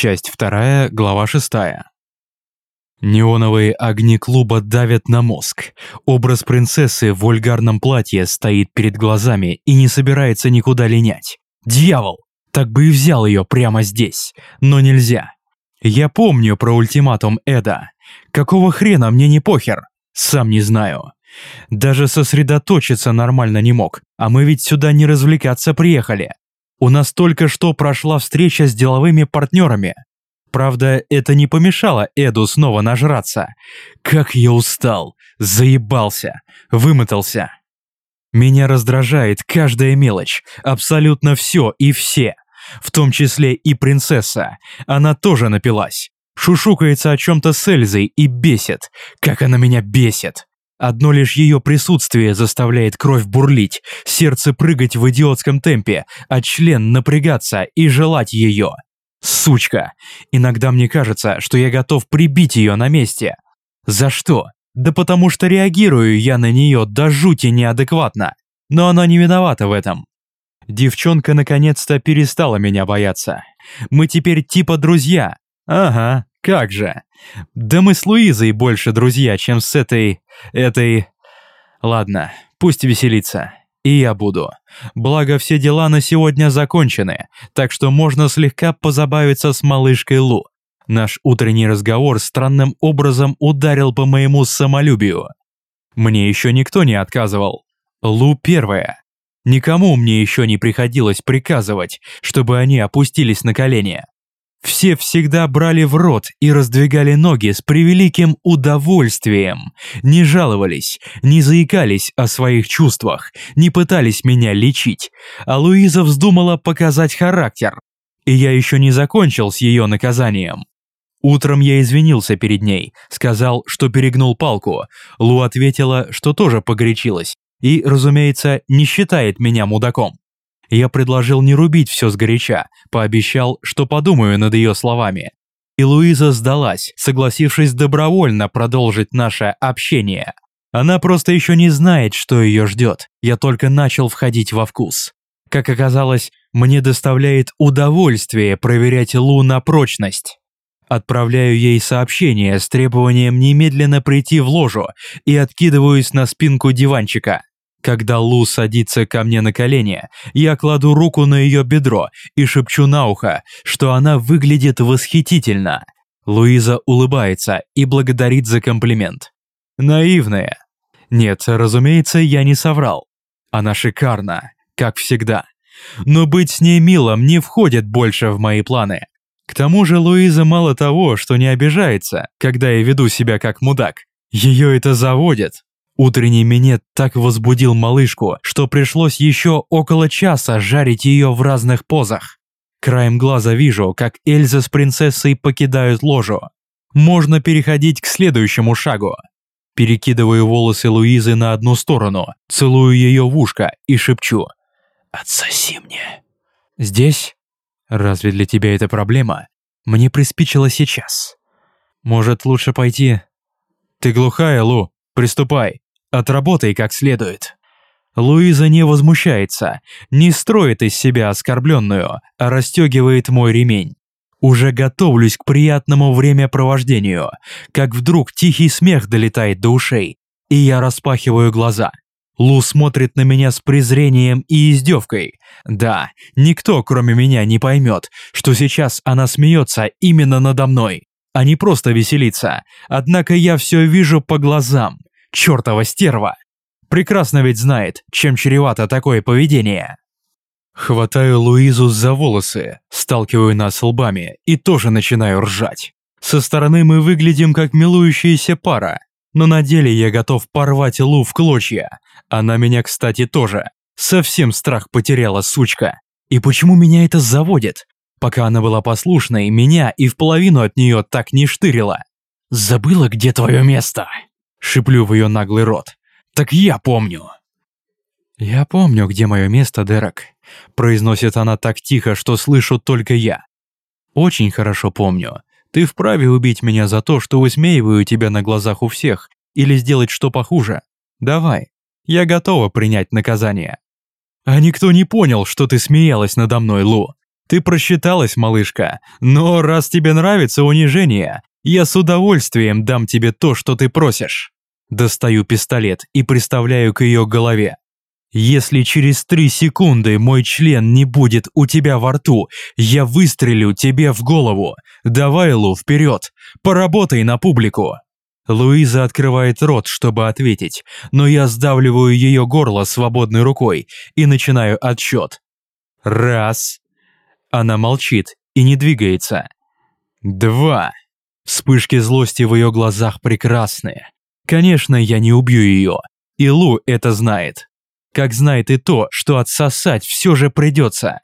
Часть вторая, глава шестая. Неоновые огни клуба давят на мозг. Образ принцессы в вульгарном платье стоит перед глазами и не собирается никуда линять. Дьявол! Так бы и взял ее прямо здесь. Но нельзя. Я помню про ультиматум Эда. Какого хрена мне не похер? Сам не знаю. Даже сосредоточиться нормально не мог, а мы ведь сюда не развлекаться приехали. У нас только что прошла встреча с деловыми партнерами. Правда, это не помешало Эду снова нажраться. Как я устал, заебался, вымотался. Меня раздражает каждая мелочь, абсолютно все и все. В том числе и принцесса. Она тоже напилась. Шушукается о чем-то с Эльзой и бесит. Как она меня бесит. Одно лишь ее присутствие заставляет кровь бурлить, сердце прыгать в идиотском темпе, а член напрягаться и желать ее. Сучка! Иногда мне кажется, что я готов прибить ее на месте. За что? Да потому что реагирую я на нее до жути неадекватно. Но она не виновата в этом. Девчонка наконец-то перестала меня бояться. Мы теперь типа друзья. Ага, как же. Да мы с Луизой больше друзья, чем с этой... этой... Ладно, пусть веселится. И я буду. Благо, все дела на сегодня закончены, так что можно слегка позабавиться с малышкой Лу. Наш утренний разговор странным образом ударил по моему самолюбию. Мне еще никто не отказывал. Лу первая. Никому мне еще не приходилось приказывать, чтобы они опустились на колени. Все всегда брали в рот и раздвигали ноги с превеликим удовольствием, не жаловались, не заикались о своих чувствах, не пытались меня лечить, а Луиза вздумала показать характер. И я еще не закончил с ее наказанием. Утром я извинился перед ней, сказал, что перегнул палку. Лу ответила, что тоже погорячилась и, разумеется, не считает меня мудаком. Я предложил не рубить все сгоряча, пообещал, что подумаю над ее словами. И Луиза сдалась, согласившись добровольно продолжить наше общение. Она просто еще не знает, что ее ждет. Я только начал входить во вкус. Как оказалось, мне доставляет удовольствие проверять Лу на прочность. Отправляю ей сообщение с требованием немедленно прийти в ложу и откидываюсь на спинку диванчика. Когда Лу садится ко мне на колени, я кладу руку на ее бедро и шепчу на ухо, что она выглядит восхитительно. Луиза улыбается и благодарит за комплимент. Наивная. Нет, разумеется, я не соврал. Она шикарна, как всегда. Но быть с ней милым не входит больше в мои планы. К тому же Луиза мало того, что не обижается, когда я веду себя как мудак. Ее это заводит. Утренний минет так возбудил малышку, что пришлось еще около часа жарить ее в разных позах. Краем глаза вижу, как Эльза с принцессой покидают ложу. Можно переходить к следующему шагу. Перекидываю волосы Луизы на одну сторону, целую ее в ушко и шепчу «Отсоси мне». «Здесь? Разве для тебя это проблема? Мне приспичило сейчас. Может, лучше пойти?» «Ты глухая, Лу? Приступай!» Отработай как следует. Луиза не возмущается, не строит из себя оскорбленную, а расстегивает мой ремень. Уже готовлюсь к приятному времяпровождению, как вдруг тихий смех долетает до ушей, и я распахиваю глаза. Лу смотрит на меня с презрением и издевкой. Да, никто, кроме меня, не поймет, что сейчас она смеется именно надо мной, а не просто веселится. Однако я все вижу по глазам чертова стерва! Прекрасно ведь знает, чем чревато такое поведение. Хватаю Луизу за волосы, сталкиваю нас лбами и тоже начинаю ржать. Со стороны мы выглядим как милующаяся пара, но на деле я готов порвать Лу в клочья. Она меня, кстати, тоже. Совсем страх потеряла, сучка. И почему меня это заводит? Пока она была послушной, меня и в половину от нее так не штырила. Забыла, где твое место? Шиплю в ее наглый рот. «Так я помню!» «Я помню, где мое место, Дерек», – произносит она так тихо, что слышу только я. «Очень хорошо помню. Ты вправе убить меня за то, что высмеиваю тебя на глазах у всех, или сделать что похуже. Давай, я готова принять наказание». «А никто не понял, что ты смеялась надо мной, Лу. Ты просчиталась, малышка, но раз тебе нравится унижение, я с удовольствием дам тебе то, что ты просишь. Достаю пистолет и приставляю к ее голове. Если через три секунды мой член не будет у тебя во рту, я выстрелю тебе в голову. Давай, Лу, вперед, поработай на публику. Луиза открывает рот, чтобы ответить, но я сдавливаю ее горло свободной рукой и начинаю отсчет. Раз. Она молчит и не двигается. Два. Вспышки злости в ее глазах прекрасные. Конечно, я не убью ее. И Лу это знает. Как знает и то, что отсосать все же придется.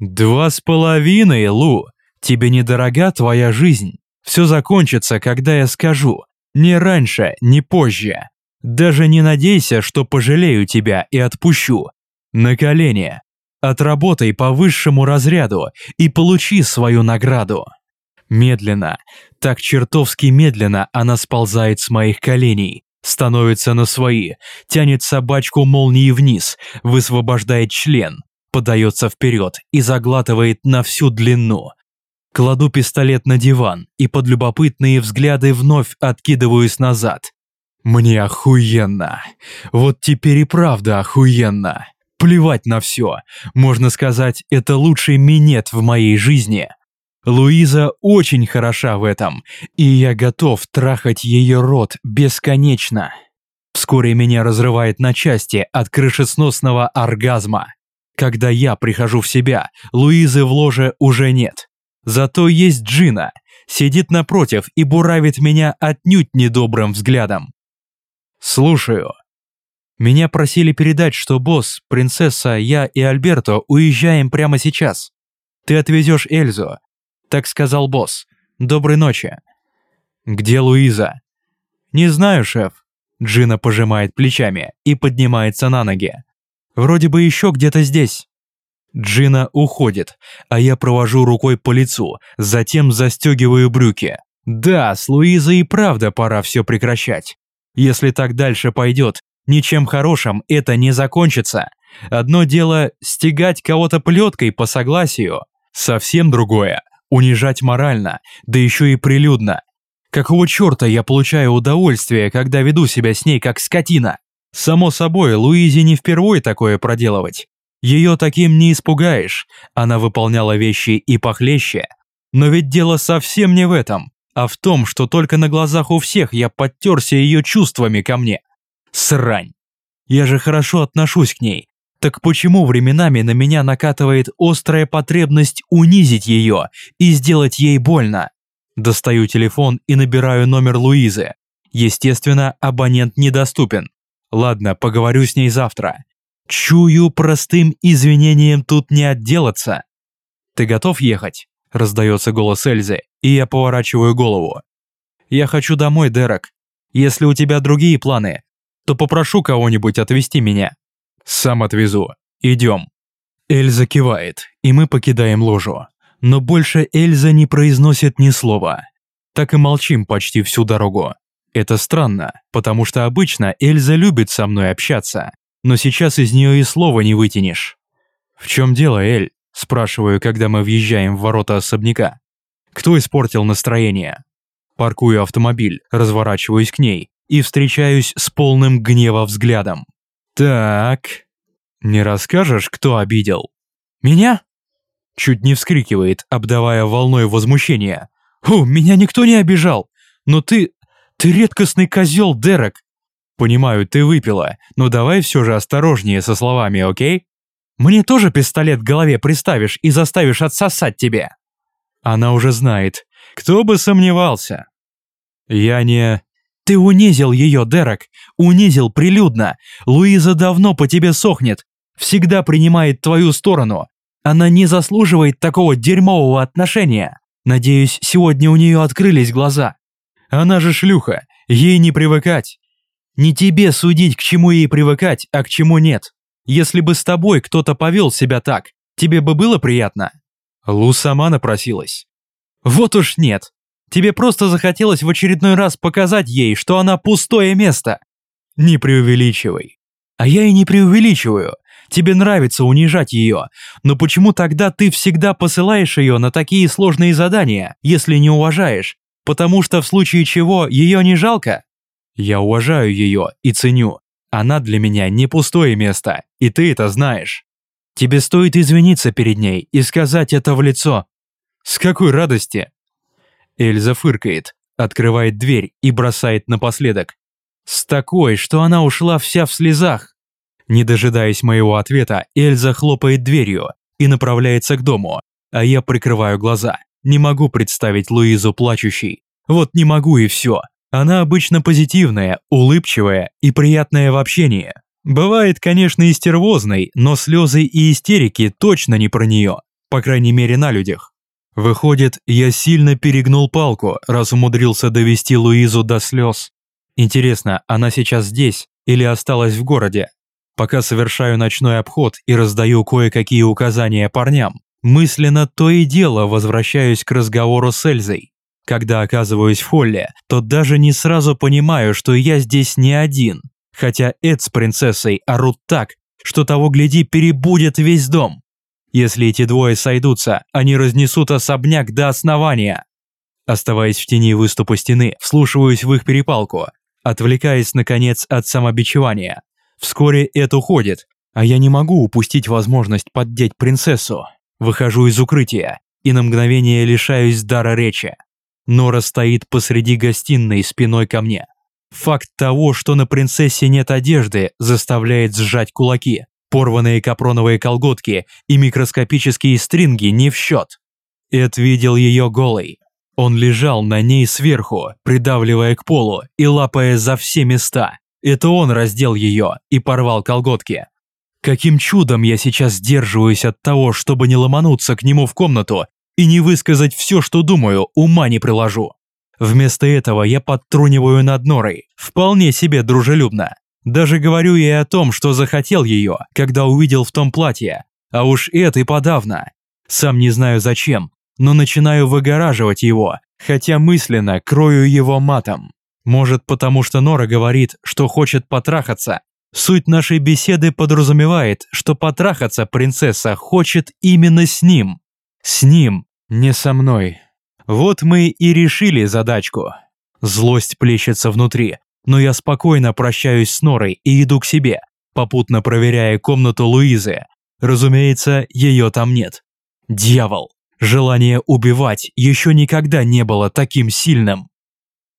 Два с половиной, Лу. Тебе недорога твоя жизнь. Все закончится, когда я скажу. Ни раньше, ни позже. Даже не надейся, что пожалею тебя и отпущу. На колени. Отработай по высшему разряду и получи свою награду. Медленно, так чертовски медленно она сползает с моих коленей, становится на свои, тянет собачку молнии вниз, высвобождает член, подается вперед и заглатывает на всю длину. Кладу пистолет на диван и под любопытные взгляды вновь откидываюсь назад. Мне охуенно. Вот теперь и правда охуенно. Плевать на все. Можно сказать, это лучший минет в моей жизни. Луиза очень хороша в этом, и я готов трахать ее рот бесконечно. Вскоре меня разрывает на части от крышесносного оргазма. Когда я прихожу в себя, Луизы в ложе уже нет. Зато есть Джина, сидит напротив и буравит меня отнюдь недобрым взглядом. Слушаю. Меня просили передать, что босс, принцесса, я и Альберто уезжаем прямо сейчас. Ты отвезешь Эльзу, так сказал босс. Доброй ночи. Где Луиза? Не знаю, шеф. Джина пожимает плечами и поднимается на ноги. Вроде бы еще где-то здесь. Джина уходит, а я провожу рукой по лицу, затем застегиваю брюки. Да, с Луизой и правда пора все прекращать. Если так дальше пойдет, ничем хорошим это не закончится. Одно дело стегать кого-то плеткой по согласию, совсем другое унижать морально, да еще и прилюдно. Какого черта я получаю удовольствие, когда веду себя с ней как скотина? Само собой, Луизе не впервой такое проделывать. Ее таким не испугаешь, она выполняла вещи и похлеще. Но ведь дело совсем не в этом, а в том, что только на глазах у всех я подтерся ее чувствами ко мне. Срань. Я же хорошо отношусь к ней, так почему временами на меня накатывает острая потребность унизить ее и сделать ей больно? Достаю телефон и набираю номер Луизы. Естественно, абонент недоступен. Ладно, поговорю с ней завтра. Чую, простым извинением тут не отделаться. «Ты готов ехать?» – раздается голос Эльзы, и я поворачиваю голову. «Я хочу домой, Дерек. Если у тебя другие планы, то попрошу кого-нибудь отвезти меня». «Сам отвезу. Идем». Эльза кивает, и мы покидаем ложу. Но больше Эльза не произносит ни слова. Так и молчим почти всю дорогу. Это странно, потому что обычно Эльза любит со мной общаться, но сейчас из нее и слова не вытянешь. «В чем дело, Эль?» – спрашиваю, когда мы въезжаем в ворота особняка. «Кто испортил настроение?» Паркую автомобиль, разворачиваюсь к ней и встречаюсь с полным гнева взглядом. «Так, не расскажешь, кто обидел?» «Меня?» Чуть не вскрикивает, обдавая волной возмущения. «О, меня никто не обижал! Но ты... ты редкостный козел, Дерек!» «Понимаю, ты выпила, но давай все же осторожнее со словами, окей?» «Мне тоже пистолет в голове приставишь и заставишь отсосать тебе!» Она уже знает. Кто бы сомневался. Я не... Ты унизил ее, Дерек, унизил прилюдно. Луиза давно по тебе сохнет, всегда принимает твою сторону. Она не заслуживает такого дерьмового отношения. Надеюсь, сегодня у нее открылись глаза. Она же шлюха, ей не привыкать. Не тебе судить, к чему ей привыкать, а к чему нет. Если бы с тобой кто-то повел себя так, тебе бы было приятно? Лу сама напросилась. Вот уж нет. Тебе просто захотелось в очередной раз показать ей, что она пустое место. Не преувеличивай. А я и не преувеличиваю. Тебе нравится унижать ее, но почему тогда ты всегда посылаешь ее на такие сложные задания, если не уважаешь? Потому что в случае чего ее не жалко? Я уважаю ее и ценю. Она для меня не пустое место, и ты это знаешь. Тебе стоит извиниться перед ней и сказать это в лицо. С какой радости? Эльза фыркает, открывает дверь и бросает напоследок. С такой, что она ушла вся в слезах. Не дожидаясь моего ответа, Эльза хлопает дверью и направляется к дому, а я прикрываю глаза. Не могу представить Луизу плачущей. Вот не могу и все. Она обычно позитивная, улыбчивая и приятная в общении. Бывает, конечно, и стервозной, но слезы и истерики точно не про нее, по крайней мере на людях. Выходит, я сильно перегнул палку, раз умудрился довести Луизу до слез. Интересно, она сейчас здесь или осталась в городе? Пока совершаю ночной обход и раздаю кое-какие указания парням, мысленно то и дело возвращаюсь к разговору с Эльзой. Когда оказываюсь в холле, то даже не сразу понимаю, что я здесь не один, хотя Эд с принцессой орут так, что того гляди перебудет весь дом. Если эти двое сойдутся, они разнесут особняк до основания. Оставаясь в тени выступа стены, вслушиваюсь в их перепалку, отвлекаясь, наконец, от самобичевания. Вскоре Эд уходит, а я не могу упустить возможность поддеть принцессу. Выхожу из укрытия и на мгновение лишаюсь дара речи. Нора стоит посреди гостиной спиной ко мне. Факт того, что на принцессе нет одежды, заставляет сжать кулаки. Порванные капроновые колготки и микроскопические стринги не в счет. Эд видел ее голой. Он лежал на ней сверху, придавливая к полу и лапая за все места. Это он раздел ее и порвал колготки. Каким чудом я сейчас сдерживаюсь от того, чтобы не ломануться к нему в комнату и не высказать все, что думаю, ума не приложу. Вместо этого я подтруниваю над Норой, вполне себе дружелюбно. Даже говорю ей о том, что захотел ее, когда увидел в том платье. А уж это и подавно. Сам не знаю зачем, но начинаю выгораживать его, хотя мысленно крою его матом. Может, потому что Нора говорит, что хочет потрахаться. Суть нашей беседы подразумевает, что потрахаться принцесса хочет именно с ним. С ним, не со мной. Вот мы и решили задачку. Злость плещется внутри, но я спокойно прощаюсь с Норой и иду к себе, попутно проверяя комнату Луизы. Разумеется, ее там нет. Дьявол! Желание убивать еще никогда не было таким сильным.